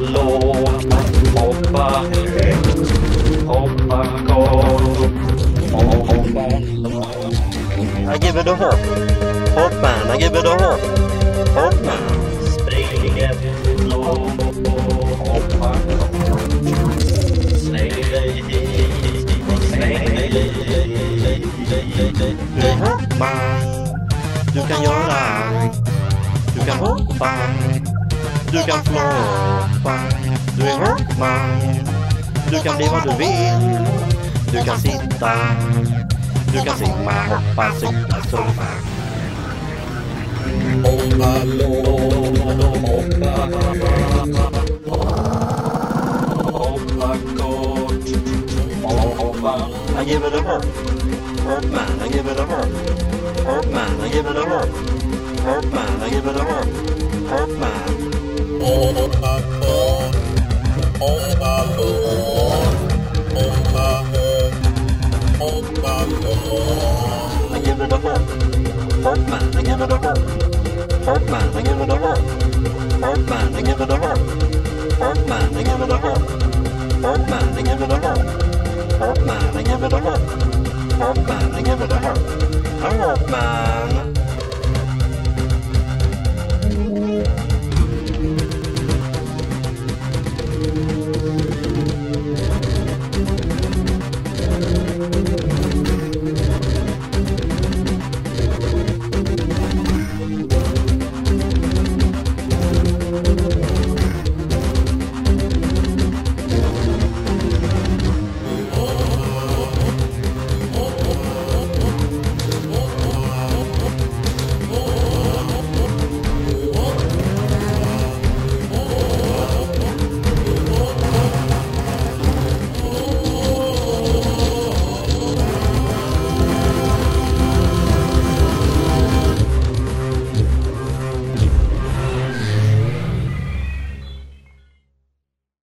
lån Hoppa högt, hoppa gott Hoppa lån I give it a hopp Hopp man, I give it a hopp Hopp man Spring ett lån Hoppa gott Släng dig hit, släng dig hit Nu hoppar Du kan göra Du kan hoppa Du kan floppa. Du är hoppman. Du kan bli vad du vill. Du kan sitta. Du kan simma, hoppa, cykla, surfa. Hoppa hoppa Hoppa kort, hoppa I give it a hop. Hop man, I give it a hop. Hop man, I give it a hop. Hop man, I give it a hop. Hop man. Lågt I give it a hop. Hop man, I give it a hop. Hop